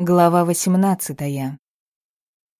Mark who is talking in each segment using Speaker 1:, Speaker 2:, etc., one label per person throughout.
Speaker 1: Глава 18.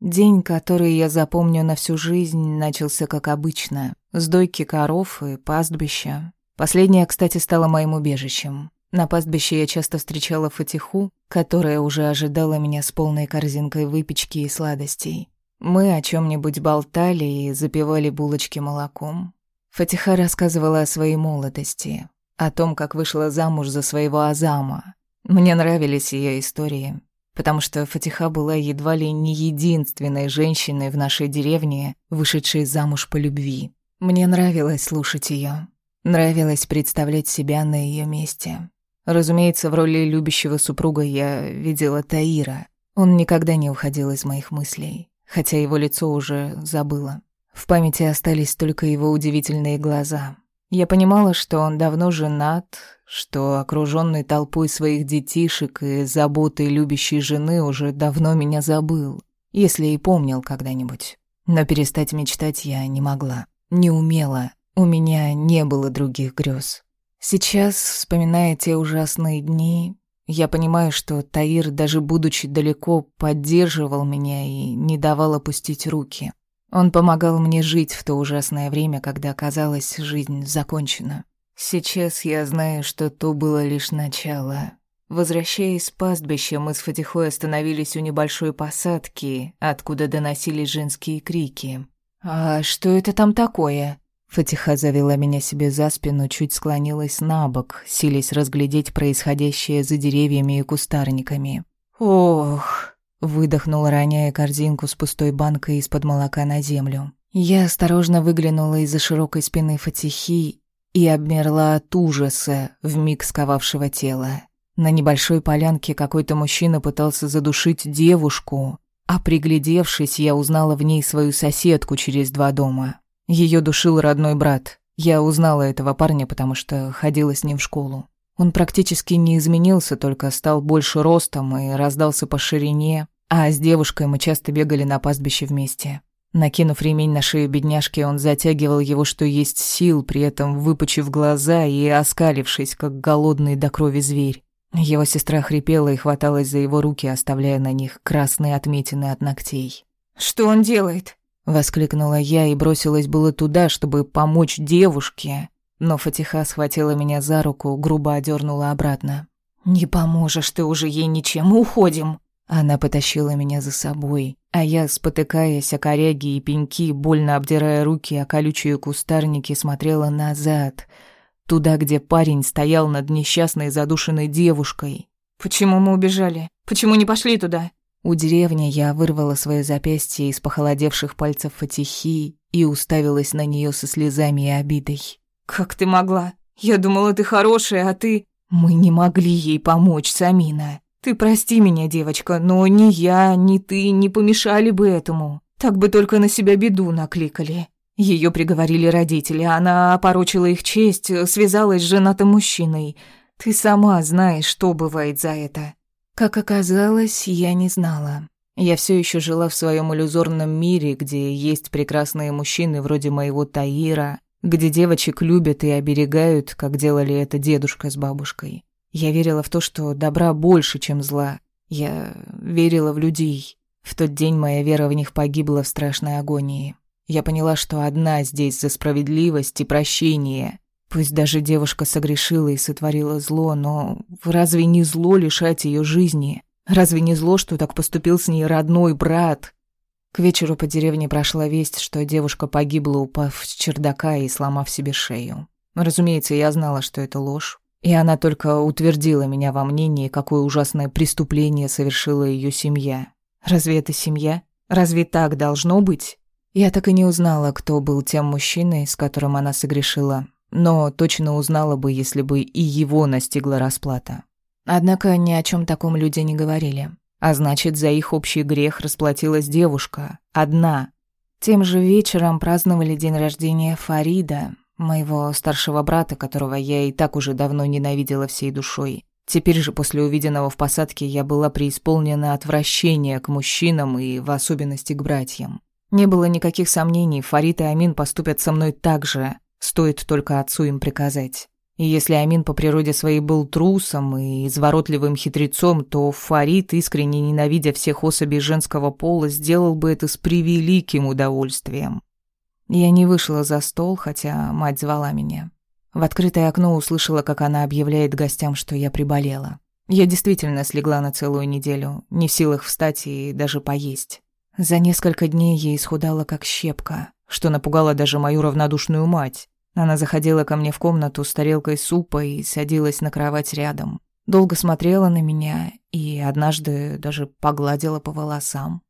Speaker 1: День, который я запомню на всю жизнь, начался как обычно, с дойки коров и пастбища. Последняя, кстати, стала моим убежищем. На пастбище я часто встречала Фатиху, которая уже ожидала меня с полной корзинкой выпечки и сладостей. Мы о чем нибудь болтали и запивали булочки молоком. Фатиха рассказывала о своей молодости, о том, как вышла замуж за своего Азама. Мне нравились ее истории, потому что Фатиха была едва ли не единственной женщиной в нашей деревне, вышедшей замуж по любви. Мне нравилось слушать ее, нравилось представлять себя на ее месте. Разумеется, в роли любящего супруга я видела Таира. Он никогда не уходил из моих мыслей, хотя его лицо уже забыло. В памяти остались только его удивительные глаза. Я понимала, что он давно женат, что, окружённый толпой своих детишек и заботой любящей жены, уже давно меня забыл, если и помнил когда-нибудь. Но перестать мечтать я не могла, не умела, у меня не было других грез. Сейчас, вспоминая те ужасные дни, я понимаю, что Таир, даже будучи далеко, поддерживал меня и не давал опустить руки. Он помогал мне жить в то ужасное время, когда казалось, жизнь закончена. Сейчас я знаю, что то было лишь начало. Возвращаясь с пастбища, мы с Фатихой остановились у небольшой посадки, откуда доносились женские крики. «А что это там такое?» Фатиха завела меня себе за спину, чуть склонилась на бок, силясь разглядеть происходящее за деревьями и кустарниками. «Ох!» — выдохнула, роняя корзинку с пустой банкой из-под молока на землю. Я осторожно выглянула из-за широкой спины Фатихи и обмерла от ужаса, вмиг сковавшего тело. На небольшой полянке какой-то мужчина пытался задушить девушку, а приглядевшись, я узнала в ней свою соседку через два дома. Ее душил родной брат. Я узнала этого парня, потому что ходила с ним в школу. Он практически не изменился, только стал больше ростом и раздался по ширине, а с девушкой мы часто бегали на пастбище вместе. Накинув ремень на шею бедняжки, он затягивал его, что есть сил, при этом выпучив глаза и оскалившись, как голодный до крови зверь. Его сестра хрипела и хваталась за его руки, оставляя на них красные отметины от ногтей.
Speaker 2: «Что он делает?»
Speaker 1: — воскликнула я и бросилась было туда, чтобы помочь девушке. Но Фатиха схватила меня за руку, грубо одернула обратно.
Speaker 2: «Не поможешь ты уже ей ничем, уходим!»
Speaker 1: Она потащила меня за собой, а я, спотыкаясь о коряги и пеньки, больно обдирая руки о колючие кустарники, смотрела назад, туда, где парень стоял над несчастной задушенной девушкой.
Speaker 2: «Почему мы убежали? Почему не пошли туда?»
Speaker 1: У деревни я вырвала свое запястье из похолодевших пальцев Фатихи и уставилась на нее со слезами и обидой.
Speaker 2: «Как ты могла? Я думала, ты хорошая, а ты...»
Speaker 1: «Мы не могли ей помочь, Самина.
Speaker 2: Ты прости меня, девочка, но ни я, ни ты не помешали бы этому. Так бы только на себя беду накликали. Ее приговорили родители, она опорочила их честь, связалась с женатым мужчиной. Ты сама знаешь, что бывает за это.
Speaker 1: Как оказалось, я не знала. Я все еще жила в своем иллюзорном мире, где есть прекрасные мужчины вроде моего Таира, где девочек любят и оберегают, как делали это дедушка с бабушкой. Я верила в то, что добра больше, чем зла. Я верила в людей. В тот день моя вера в них погибла в страшной агонии. Я поняла, что одна здесь за справедливость и прощение. Пусть даже девушка согрешила и сотворила зло, но разве не зло лишать ее жизни? Разве не зло, что так поступил с ней родной брат? К вечеру по деревне прошла весть, что девушка погибла, упав с чердака и сломав себе шею. Разумеется, я знала, что это ложь. И она только утвердила меня во мнении, какое ужасное преступление совершила ее семья. Разве это семья? Разве так должно быть? Я так и не узнала, кто был тем мужчиной, с которым она согрешила, но точно узнала бы, если бы и его настигла расплата. Однако ни о чем таком люди не говорили. А значит, за их общий грех расплатилась девушка. Одна. Тем же вечером праздновали день рождения Фарида, Моего старшего брата, которого я и так уже давно ненавидела всей душой. Теперь же после увиденного в посадке я была преисполнена отвращения к мужчинам и в особенности к братьям. Не было никаких сомнений, Фарид и Амин поступят со мной так же, стоит только отцу им приказать. И если Амин по природе своей был трусом и изворотливым хитрецом, то Фарид, искренне ненавидя всех особей женского пола, сделал бы это с превеликим удовольствием. Я не вышла за стол, хотя мать звала меня. В открытое окно услышала, как она объявляет гостям, что я приболела. Я действительно слегла на целую неделю, не в силах встать и даже поесть. За несколько дней я исхудала как щепка, что напугало даже мою равнодушную мать. Она заходила ко мне в комнату с тарелкой супа и садилась на кровать рядом. Долго смотрела на меня и однажды даже погладила по волосам.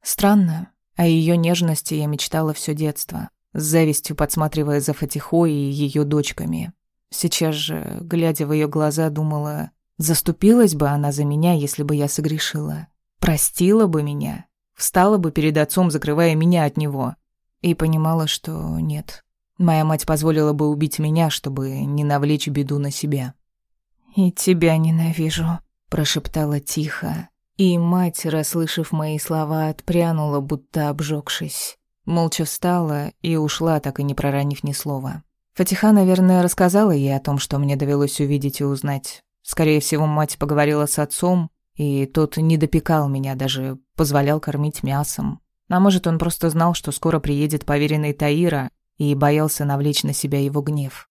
Speaker 1: Странно, о ее нежности я мечтала все детство, с завистью подсматривая за Фатихой и ее дочками. Сейчас же, глядя в ее глаза, думала, Заступилась бы она за меня, если бы я согрешила. Простила бы меня. Встала бы перед отцом, закрывая меня от него. И понимала, что нет. Моя мать позволила бы убить меня, чтобы не навлечь беду на себя.
Speaker 2: «И тебя ненавижу», —
Speaker 1: прошептала тихо. И мать, расслышав мои слова, отпрянула, будто обжегшись. Молча встала и ушла, так и не проронив ни слова. Фатиха, наверное, рассказала ей о том, что мне довелось увидеть и узнать. Скорее всего, мать поговорила с отцом, и тот не допекал меня, даже позволял кормить мясом. А может, он просто знал, что скоро приедет поверенный Таира, и боялся навлечь на себя его гнев.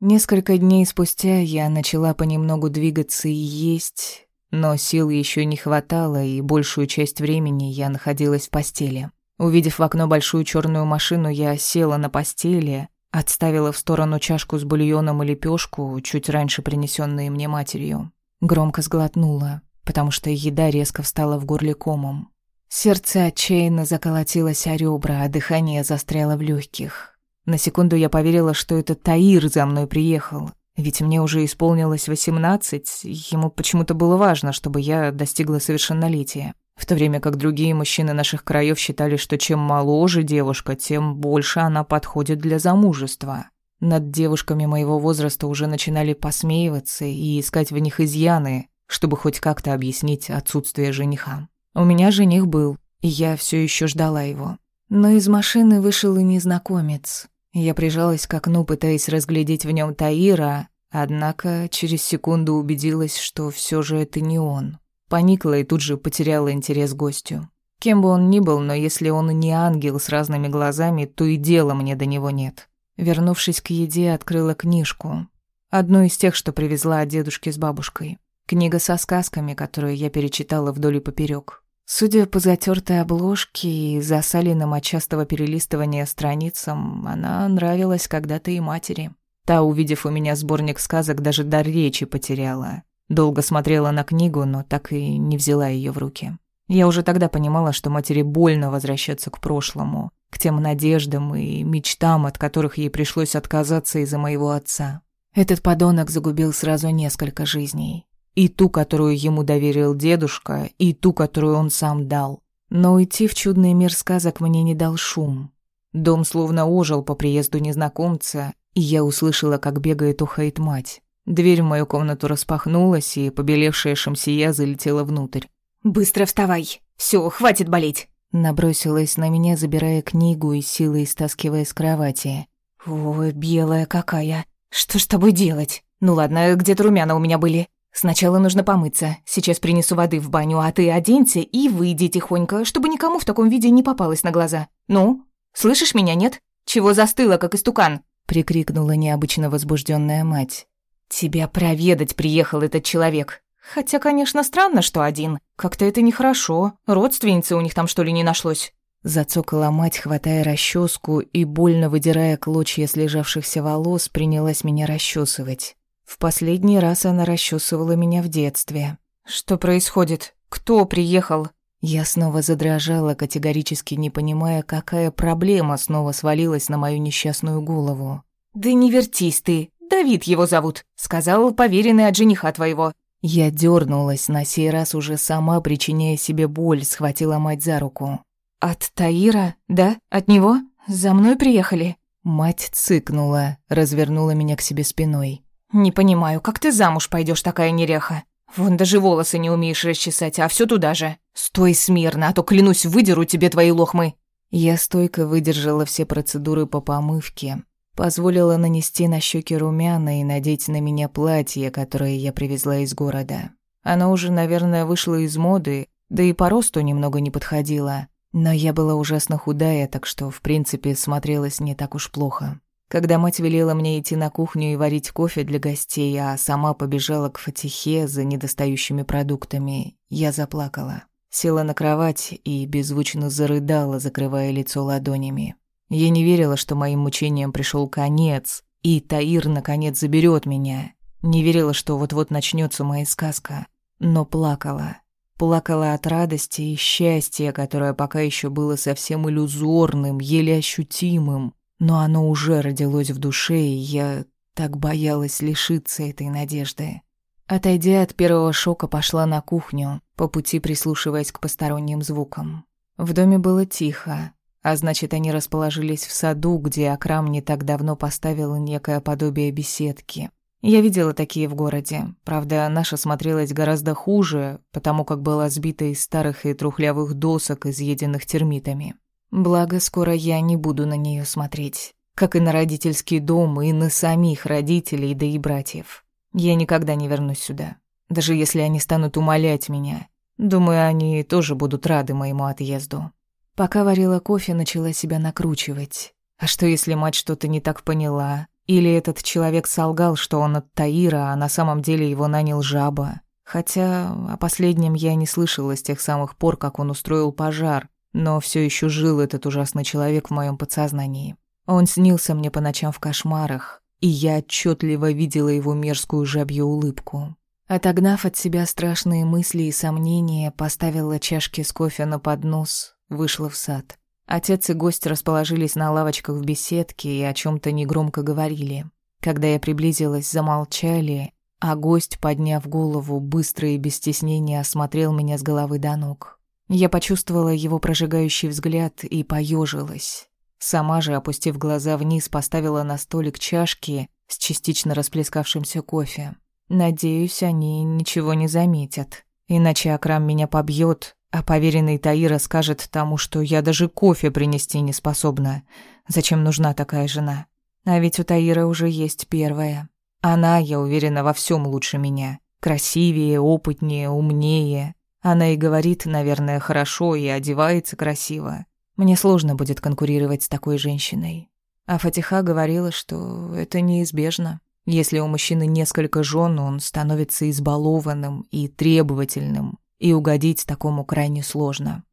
Speaker 1: Несколько дней спустя я начала понемногу двигаться и есть, но сил еще не хватало, и большую часть времени я находилась в постели. Увидев в окно большую черную машину, я села на постели, Отставила в сторону чашку с бульоном и лепешку, чуть раньше принесенные мне матерью. Громко сглотнула, потому что еда резко встала в горле комом. Сердце отчаянно заколотилось о ребра, а дыхание застряло в легких. На секунду я поверила, что это Таир за мной приехал. Ведь мне уже исполнилось восемнадцать, ему почему-то было важно, чтобы я достигла совершеннолетия. В то время как другие мужчины наших краев считали, что чем моложе девушка, тем больше она подходит для замужества. Над девушками моего возраста уже начинали посмеиваться и искать в них изъяны, чтобы хоть как-то объяснить отсутствие жениха. У меня жених был, и я все еще ждала его. Но из машины вышел и незнакомец. Я прижалась к окну, пытаясь разглядеть в нем Таира, однако через секунду убедилась, что все же это не он. Поникла и тут же потеряла интерес к гостю. Кем бы он ни был, но если он не ангел с разными глазами, то и дела мне до него нет. Вернувшись к еде, открыла книжку. Одну из тех, что привезла от дедушки с бабушкой. Книга со сказками, которую я перечитала вдоль и поперек. Судя по затертой обложке и засаленным от частого перелистывания страницам, она нравилась когда-то и матери. Та, увидев у меня сборник сказок, даже дар речи потеряла. Долго смотрела на книгу, но так и не взяла ее в руки. Я уже тогда понимала, что матери больно возвращаться к прошлому, к тем надеждам и мечтам, от которых ей пришлось отказаться из-за моего отца. Этот подонок загубил сразу несколько жизней. И ту, которую ему доверил дедушка, и ту, которую он сам дал. Но уйти в чудный мир сказок мне не дал шум. Дом словно ожил по приезду незнакомца, и я услышала, как бегает ухает мать. Дверь в мою комнату распахнулась, и побелевшая шамсия залетела внутрь.
Speaker 2: «Быстро вставай! Все, хватит болеть!»
Speaker 1: Набросилась на меня, забирая книгу и силой стаскивая с кровати.
Speaker 2: «Ой, белая какая! Что ж с тобой делать? Ну ладно, где-то румяна у меня были. Сначала нужно помыться. Сейчас принесу воды в баню, а ты оденься и выйди тихонько, чтобы никому в таком виде не попалось на глаза. Ну, слышишь меня, нет? Чего застыла, как истукан?»
Speaker 1: Прикрикнула необычно возбужденная мать.
Speaker 2: «Тебя проведать приехал этот человек. Хотя, конечно, странно, что один. Как-то это нехорошо. Родственницы у них там, что ли, не нашлось?»
Speaker 1: Зацокала мать, хватая расческу и, больно выдирая клочья слежавшихся волос, принялась меня расчесывать. В последний раз она расчесывала меня в детстве.
Speaker 2: «Что происходит? Кто приехал?»
Speaker 1: Я снова задрожала, категорически не понимая, какая проблема снова свалилась на мою несчастную голову.
Speaker 2: «Да не вертись ты. Давид его зовут. Сказал, поверенный от жениха твоего».
Speaker 1: Я дернулась, на сей раз уже сама, причиняя себе боль, схватила мать за руку.
Speaker 2: «От Таира? Да? От него? За мной приехали?»
Speaker 1: Мать цыкнула, развернула меня к себе спиной.
Speaker 2: «Не понимаю, как ты замуж пойдешь такая неряха? Вон даже волосы не умеешь расчесать, а все туда же. Стой смирно, а то, клянусь, выдеру тебе твои лохмы».
Speaker 1: Я стойко выдержала все процедуры по помывке, Позволила нанести на щеки румяна и надеть на меня платье, которое я привезла из города. Оно уже, наверное, вышло из моды, да и по росту немного не подходило. Но я была ужасно худая, так что, в принципе, смотрелась не так уж плохо. Когда мать велела мне идти на кухню и варить кофе для гостей, а сама побежала к Фатихе за недостающими продуктами, я заплакала. Села на кровать и беззвучно зарыдала, закрывая лицо ладонями. Я не верила, что моим мучениям пришел конец, и Таир наконец заберет меня. Не верила, что вот-вот начнется моя сказка, но плакала. Плакала от радости и счастья, которое пока еще было совсем иллюзорным, еле ощутимым, но оно уже родилось в душе, и я так боялась лишиться этой надежды. Отойдя от первого шока, пошла на кухню, по пути прислушиваясь к посторонним звукам. В доме было тихо, а значит, они расположились в саду, где Акрам не так давно поставил некое подобие беседки. Я видела такие в городе. Правда, наша смотрелась гораздо хуже, потому как была сбита из старых и трухлявых досок, изъеденных термитами. Благо, скоро я не буду на нее смотреть. Как и на родительский дом, и на самих родителей, да и братьев. Я никогда не вернусь сюда. Даже если они станут умолять меня. Думаю, они тоже будут рады моему отъезду. Пока варила кофе, начала себя накручивать. А что, если мать что-то не так поняла? Или этот человек солгал, что он от Таира, а на самом деле его нанял жаба. Хотя о последнем я не слышала с тех самых пор, как он устроил пожар, но все еще жил этот ужасный человек в моем подсознании. Он снился мне по ночам в кошмарах, и я отчетливо видела его мерзкую жабью улыбку. Отогнав от себя страшные мысли и сомнения, поставила чашки с кофе на поднос, вышла в сад. Отец и гость расположились на лавочках в беседке и о чем то негромко говорили. Когда я приблизилась, замолчали, а гость, подняв голову, быстро и без стеснения осмотрел меня с головы до ног. Я почувствовала его прожигающий взгляд и поежилась. Сама же, опустив глаза вниз, поставила на столик чашки с частично расплескавшимся кофе. Надеюсь, они ничего не заметят. Иначе Акрам меня побьет, а поверенный Таира скажет тому, что я даже кофе принести не способна. Зачем нужна такая жена? А ведь у Таира уже есть первая. Она, я уверена, во всем лучше меня. Красивее, опытнее, умнее. Она и говорит, наверное, хорошо и одевается красиво. Мне сложно будет конкурировать с такой женщиной. А Фатиха говорила, что это неизбежно. Если у мужчины несколько жен, он становится избалованным и требовательным, и угодить такому крайне сложно.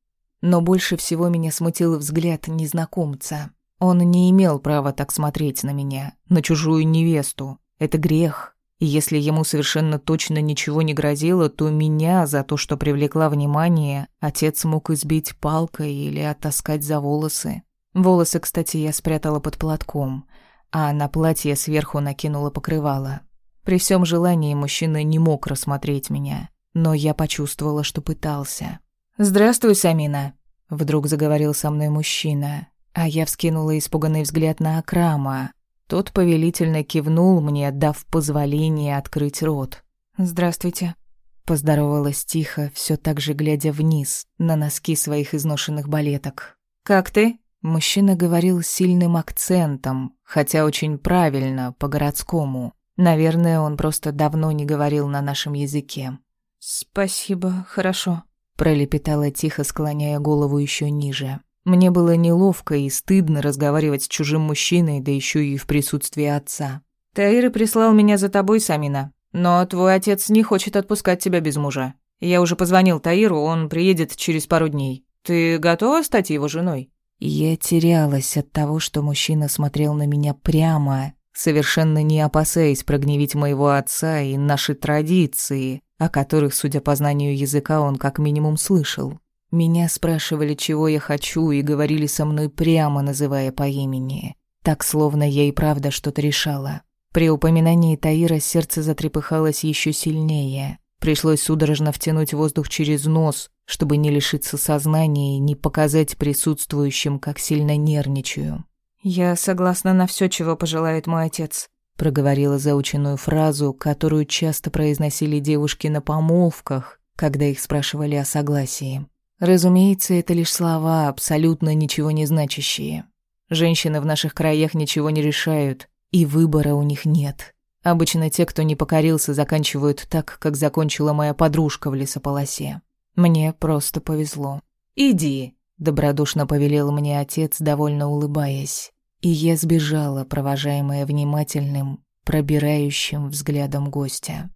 Speaker 1: Но больше всего меня смутил взгляд незнакомца. Он не имел права так смотреть на меня, на чужую невесту. Это грех. Если ему совершенно точно ничего не грозило, то меня за то, что привлекла внимание, отец мог избить палкой или оттаскать за волосы. Волосы, кстати, я спрятала под платком, а на платье сверху накинула покрывало. При всем желании мужчина не мог рассмотреть меня но я почувствовала, что пытался. «Здравствуй, Самина», — вдруг заговорил со мной мужчина, а я вскинула испуганный взгляд на Акрама. Тот повелительно кивнул мне, дав позволение открыть рот. «Здравствуйте», — поздоровалась тихо, все так же глядя вниз, на носки своих изношенных балеток. «Как ты?» Мужчина говорил сильным акцентом, хотя очень правильно, по-городскому. Наверное, он просто давно не говорил на нашем языке.
Speaker 2: «Спасибо, хорошо», —
Speaker 1: пролепетала тихо, склоняя голову еще ниже. Мне было неловко и стыдно разговаривать с чужим мужчиной, да еще и в присутствии отца.
Speaker 2: «Таир прислал меня за тобой, Самина. Но твой отец не хочет отпускать тебя без мужа. Я уже позвонил Таиру, он приедет через пару дней. Ты готова стать его женой?»
Speaker 1: Я терялась от того, что мужчина смотрел на меня прямо, совершенно не опасаясь прогневить моего отца и наши традиции, о которых, судя по знанию языка, он как минимум слышал. Меня спрашивали, чего я хочу, и говорили со мной прямо, называя по имени. Так, словно я и правда что-то решала. При упоминании Таира сердце затрепыхалось еще сильнее. Пришлось судорожно втянуть воздух через нос, чтобы не лишиться сознания и не показать присутствующим, как сильно нервничаю.
Speaker 2: «Я согласна на все, чего пожелает мой отец»,
Speaker 1: проговорила заученную фразу, которую часто произносили девушки на помолвках, когда их спрашивали о согласии. Разумеется, это лишь слова, абсолютно ничего не значащие. Женщины в наших краях ничего не решают, и выбора у них нет. Обычно те, кто не покорился, заканчивают так, как закончила моя подружка в лесополосе. Мне просто повезло. «Иди», — добродушно повелел мне отец, довольно улыбаясь. И я сбежала, провожаемая внимательным, пробирающим взглядом гостя.